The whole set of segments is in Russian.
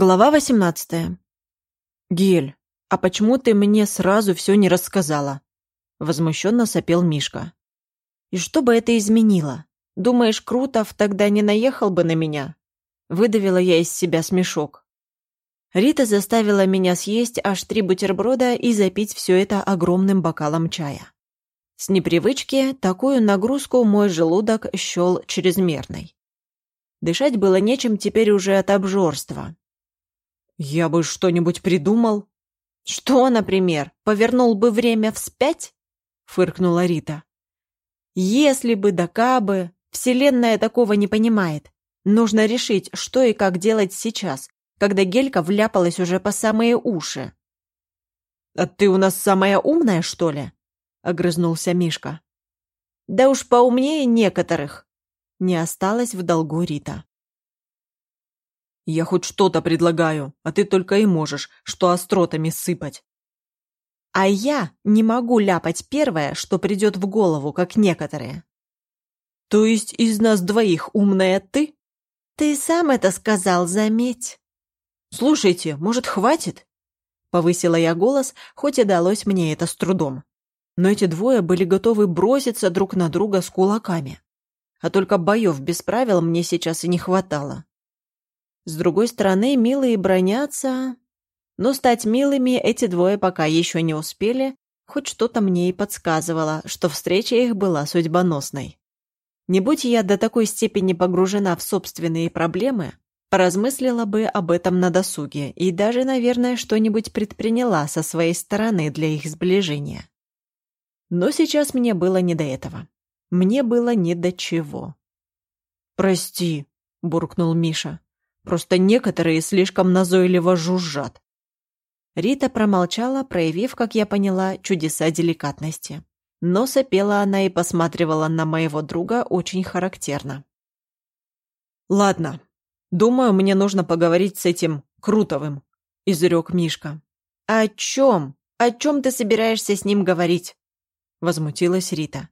Глава 18. «Гель, а почему ты мне сразу все не рассказала?» Возмущенно сопел Мишка. «И что бы это изменило? Думаешь, Крутов тогда не наехал бы на меня?» Выдавила я из себя смешок. Рита заставила меня съесть аж три бутерброда и запить все это огромным бокалом чая. С непривычки такую нагрузку мой желудок счел чрезмерной. Дышать было нечем теперь уже от обжорства, «Я бы что-нибудь придумал». «Что, например, повернул бы время вспять?» — фыркнула Рита. «Если бы да кабы, Вселенная такого не понимает. Нужно решить, что и как делать сейчас, когда Гелька вляпалась уже по самые уши». «А ты у нас самая умная, что ли?» — огрызнулся Мишка. «Да уж поумнее некоторых», — не осталось в долгу Рита. Я хоть что-то предлагаю, а ты только и можешь, что остротами сыпать. А я не могу ляпать первое, что придет в голову, как некоторые. То есть из нас двоих умная ты? Ты сам это сказал, заметь. Слушайте, может, хватит? Повысила я голос, хоть и далось мне это с трудом. Но эти двое были готовы броситься друг на друга с кулаками. А только боев без правил мне сейчас и не хватало. С другой стороны, милые бронятся. Но стать милыми эти двое пока еще не успели, хоть что-то мне и подсказывало, что встреча их была судьбоносной. Не будь я до такой степени погружена в собственные проблемы, поразмыслила бы об этом на досуге и даже, наверное, что-нибудь предприняла со своей стороны для их сближения. Но сейчас мне было не до этого. Мне было не до чего. «Прости», — буркнул Миша. Просто некоторые слишком назойливо жужжат. Рита промолчала, проявив, как я поняла, чудеса деликатности. Но сопела она и посматривала на моего друга очень характерно. «Ладно, думаю, мне нужно поговорить с этим Крутовым», — изрек Мишка. «О чем? О чем ты собираешься с ним говорить?» — возмутилась Рита.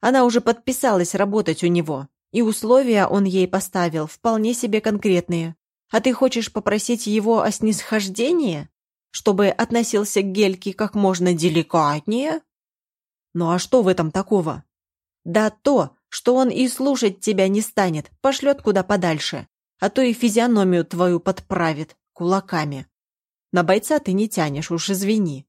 Она уже подписалась работать у него. И условия он ей поставил вполне себе конкретные. А ты хочешь попросить его о снисхождении? Чтобы относился к Гельке как можно деликатнее? Ну а что в этом такого? Да то, что он и слушать тебя не станет, пошлет куда подальше, а то и физиономию твою подправит кулаками. На бойца ты не тянешь, уж извини.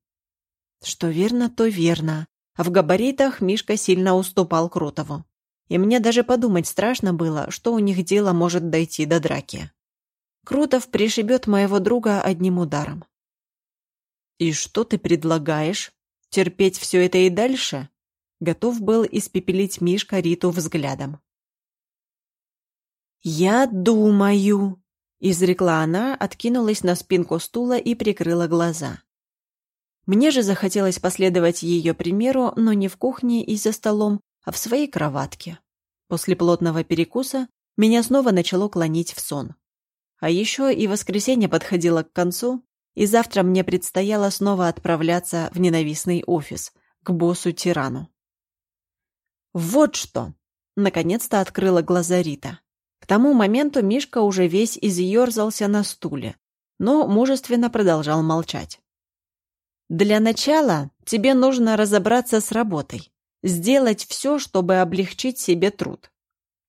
Что верно, то верно. А в габаритах Мишка сильно уступал Крутову и мне даже подумать страшно было, что у них дело может дойти до драки. Крутов пришибет моего друга одним ударом. «И что ты предлагаешь? Терпеть все это и дальше?» Готов был испепелить Мишка Риту взглядом. «Я думаю», — изрекла она, откинулась на спинку стула и прикрыла глаза. Мне же захотелось последовать ее примеру, но не в кухне и за столом, а в своей кроватке. После плотного перекуса меня снова начало клонить в сон. А еще и воскресенье подходило к концу, и завтра мне предстояло снова отправляться в ненавистный офис, к боссу-тирану. «Вот что!» — наконец-то открыла глаза Рита. К тому моменту Мишка уже весь изъерзался на стуле, но мужественно продолжал молчать. «Для начала тебе нужно разобраться с работой сделать все, чтобы облегчить себе труд.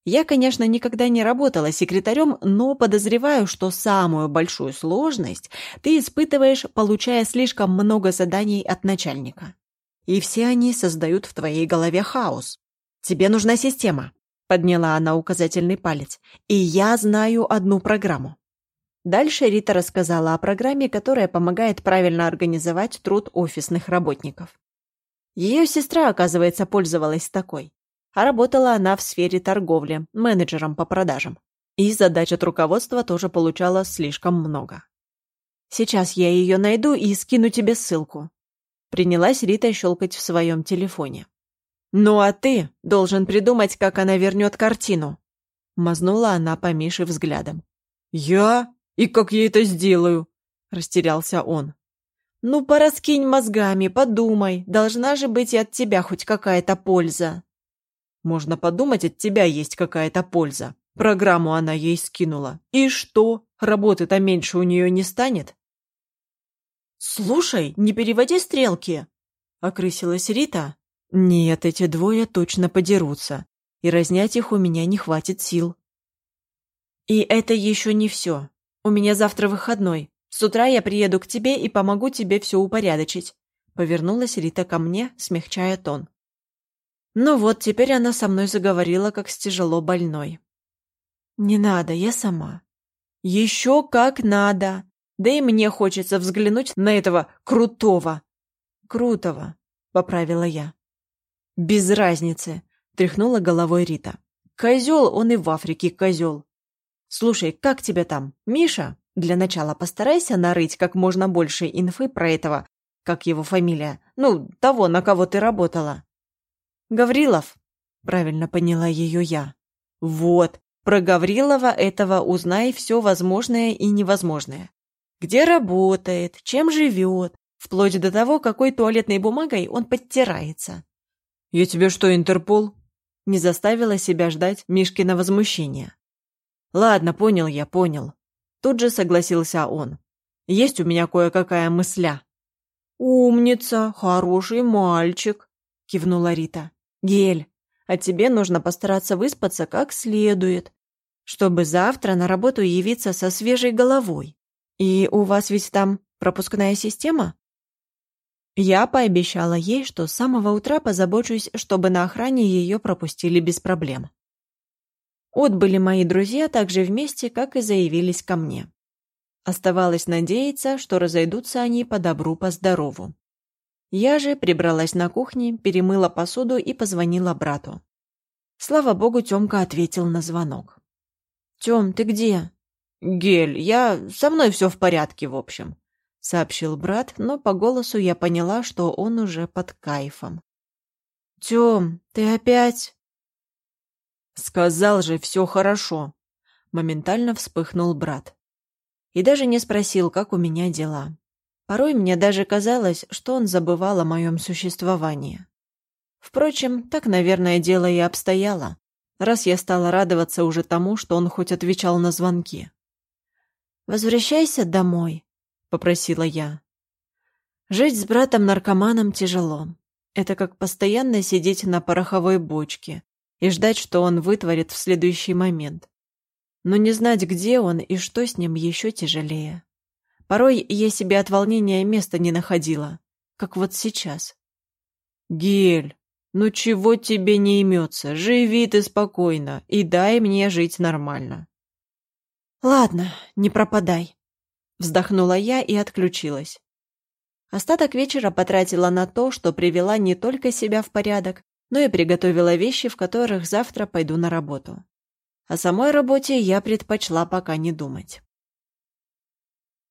Я, конечно, никогда не работала секретарем, но подозреваю, что самую большую сложность ты испытываешь, получая слишком много заданий от начальника. И все они создают в твоей голове хаос. Тебе нужна система. Подняла она указательный палец. И я знаю одну программу. Дальше Рита рассказала о программе, которая помогает правильно организовать труд офисных работников. Ее сестра, оказывается, пользовалась такой. А работала она в сфере торговли, менеджером по продажам. И задач от руководства тоже получала слишком много. Сейчас я ее найду и скину тебе ссылку. Принялась Рита щелкать в своем телефоне. «Ну а ты должен придумать, как она вернет картину», — мазнула она по Мише взглядом. «Я? И как я это сделаю?» — растерялся он. «Ну, пораскинь мозгами, подумай. Должна же быть и от тебя хоть какая-то польза». «Можно подумать, от тебя есть какая-то польза. Программу она ей скинула. И что? работы-то меньше у нее не станет. «Слушай, не переводи стрелки!» — окрысилась Рита. «Нет, эти двое точно подерутся, и разнять их у меня не хватит сил». «И это еще не все. У меня завтра выходной. С утра я приеду к тебе и помогу тебе все упорядочить», — повернулась Рита ко мне, смягчая тон. Ну вот, теперь она со мной заговорила, как с тяжело больной. «Не надо, я сама». «Еще как надо!» Да и мне хочется взглянуть на этого крутого. Крутого, поправила я. Без разницы, тряхнула головой Рита. Козел он и в Африке козел. Слушай, как тебя там, Миша? Для начала постарайся нарыть как можно больше инфы про этого, как его фамилия, ну, того, на кого ты работала. Гаврилов, правильно поняла ее я. Вот, про Гаврилова этого узнай все возможное и невозможное где работает, чем живет, вплоть до того, какой туалетной бумагой он подтирается. «Я тебе что, Интерпол?» Не заставила себя ждать Мишкина возмущения. «Ладно, понял я, понял». Тут же согласился он. «Есть у меня кое-какая мысля». «Умница, хороший мальчик», — кивнула Рита. «Гель, а тебе нужно постараться выспаться как следует, чтобы завтра на работу явиться со свежей головой. «И у вас ведь там пропускная система?» Я пообещала ей, что с самого утра позабочусь, чтобы на охране ее пропустили без проблем. Отбыли мои друзья так же вместе, как и заявились ко мне. Оставалось надеяться, что разойдутся они по добру, по здорову. Я же прибралась на кухне, перемыла посуду и позвонила брату. Слава богу, Тёмка ответил на звонок. «Тём, ты где?» «Гель, я... со мной все в порядке, в общем», — сообщил брат, но по голосу я поняла, что он уже под кайфом. «Тем, ты опять...» «Сказал же, все хорошо», — моментально вспыхнул брат. И даже не спросил, как у меня дела. Порой мне даже казалось, что он забывал о моем существовании. Впрочем, так, наверное, дело и обстояло, раз я стала радоваться уже тому, что он хоть отвечал на звонки. «Возвращайся домой», — попросила я. Жить с братом-наркоманом тяжело. Это как постоянно сидеть на пороховой бочке и ждать, что он вытворит в следующий момент. Но не знать, где он и что с ним еще тяжелее. Порой я себе от волнения места не находила, как вот сейчас. «Гель, ну чего тебе не имется? Живи ты спокойно и дай мне жить нормально». «Ладно, не пропадай», — вздохнула я и отключилась. Остаток вечера потратила на то, что привела не только себя в порядок, но и приготовила вещи, в которых завтра пойду на работу. О самой работе я предпочла пока не думать.